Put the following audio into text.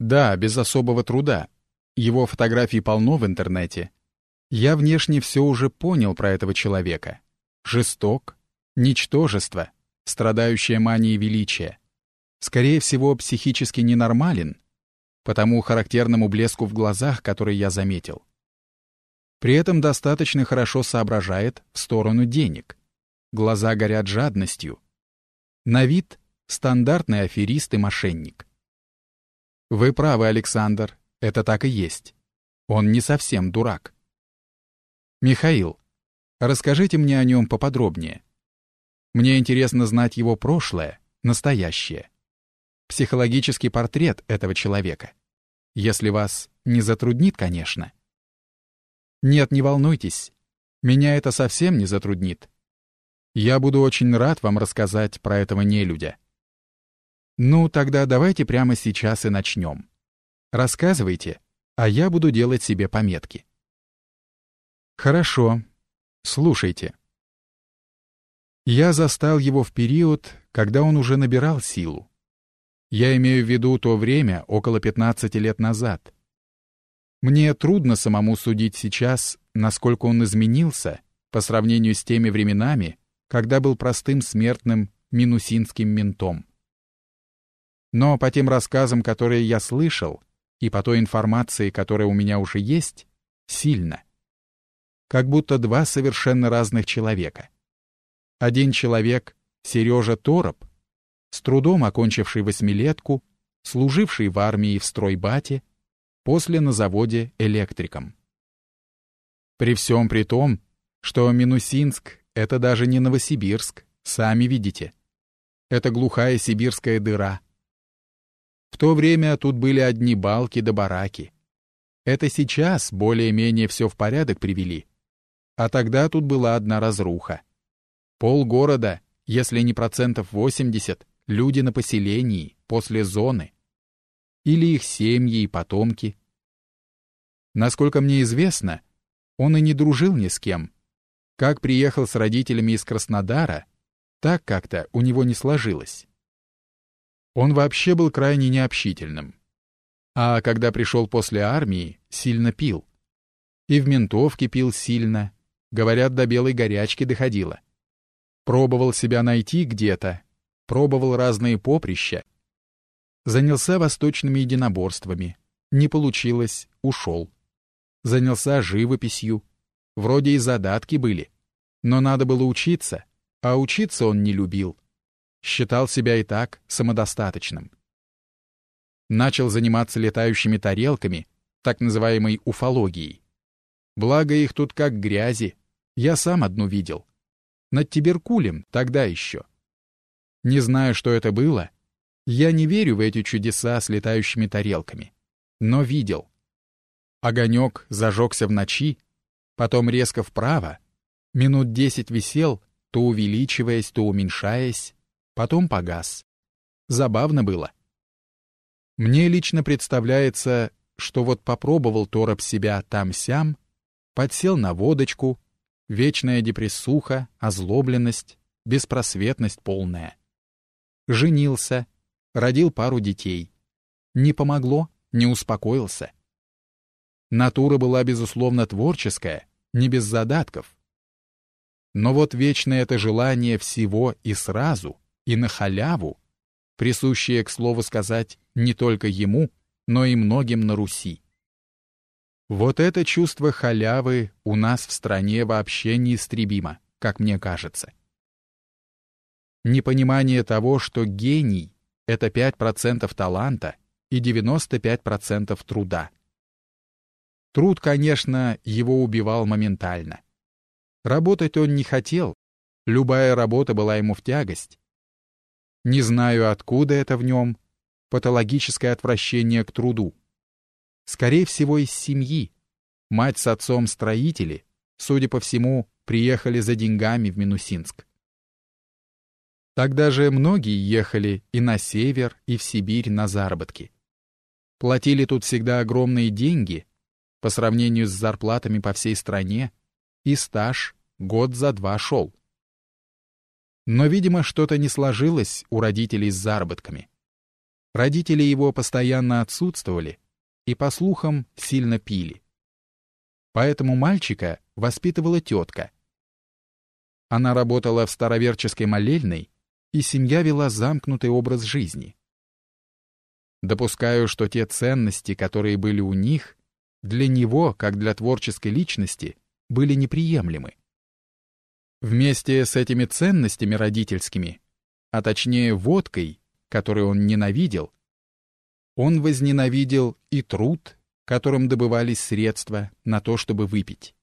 Да, без особого труда. Его фотографий полно в интернете. Я внешне все уже понял про этого человека. Жесток, ничтожество, страдающее манией величия. Скорее всего, психически ненормален, по тому характерному блеску в глазах, который я заметил. При этом достаточно хорошо соображает в сторону денег. Глаза горят жадностью. На вид — стандартный аферист и мошенник. Вы правы, Александр, это так и есть. Он не совсем дурак. Михаил, расскажите мне о нем поподробнее. Мне интересно знать его прошлое, настоящее. Психологический портрет этого человека. Если вас не затруднит, конечно. Нет, не волнуйтесь. Меня это совсем не затруднит. Я буду очень рад вам рассказать про этого нелюдя. Ну, тогда давайте прямо сейчас и начнем. Рассказывайте, а я буду делать себе пометки. Хорошо. Слушайте. Я застал его в период, когда он уже набирал силу. Я имею в виду то время, около 15 лет назад. Мне трудно самому судить сейчас, насколько он изменился по сравнению с теми временами, когда был простым смертным минусинским ментом. Но по тем рассказам, которые я слышал, и по той информации, которая у меня уже есть, сильно. Как будто два совершенно разных человека. Один человек — Сережа Тороп, с трудом окончивший восьмилетку, служивший в армии в стройбате, после на заводе электриком. При всем при том, что Минусинск — это даже не Новосибирск, сами видите. Это глухая сибирская дыра, в то время тут были одни балки да бараки. Это сейчас более-менее все в порядок привели. А тогда тут была одна разруха. Пол города, если не процентов 80, люди на поселении, после зоны. Или их семьи и потомки. Насколько мне известно, он и не дружил ни с кем. Как приехал с родителями из Краснодара, так как-то у него не сложилось. Он вообще был крайне необщительным. А когда пришел после армии, сильно пил. И в ментовке пил сильно, говорят, до белой горячки доходило. Пробовал себя найти где-то, пробовал разные поприща. Занялся восточными единоборствами. Не получилось, ушел. Занялся живописью. Вроде и задатки были. Но надо было учиться, а учиться он не любил считал себя и так самодостаточным. Начал заниматься летающими тарелками, так называемой уфологией. Благо их тут как грязи, я сам одну видел. Над Тиберкулем тогда еще. Не знаю, что это было. Я не верю в эти чудеса с летающими тарелками. Но видел. Огонек зажегся в ночи, потом резко вправо, минут десять висел, то увеличиваясь, то уменьшаясь, потом погас. Забавно было. Мне лично представляется, что вот попробовал Тороп себя там-сям, подсел на водочку, вечная депрессуха, озлобленность, беспросветность полная. Женился, родил пару детей. Не помогло, не успокоился. Натура была, безусловно, творческая, не без задатков. Но вот вечное это желание всего и сразу — и на халяву, присущее, к слову сказать, не только ему, но и многим на Руси. Вот это чувство халявы у нас в стране вообще неистребимо, как мне кажется. Непонимание того, что гений — это 5% таланта и 95% труда. Труд, конечно, его убивал моментально. Работать он не хотел, любая работа была ему в тягость, не знаю, откуда это в нем, патологическое отвращение к труду. Скорее всего, из семьи. Мать с отцом строители, судя по всему, приехали за деньгами в Минусинск. Тогда же многие ехали и на север, и в Сибирь на заработки. Платили тут всегда огромные деньги по сравнению с зарплатами по всей стране, и стаж год за два шел. Но, видимо, что-то не сложилось у родителей с заработками. Родители его постоянно отсутствовали и, по слухам, сильно пили. Поэтому мальчика воспитывала тетка. Она работала в староверческой молельной, и семья вела замкнутый образ жизни. Допускаю, что те ценности, которые были у них, для него, как для творческой личности, были неприемлемы. Вместе с этими ценностями родительскими, а точнее водкой, которую он ненавидел, он возненавидел и труд, которым добывались средства на то, чтобы выпить.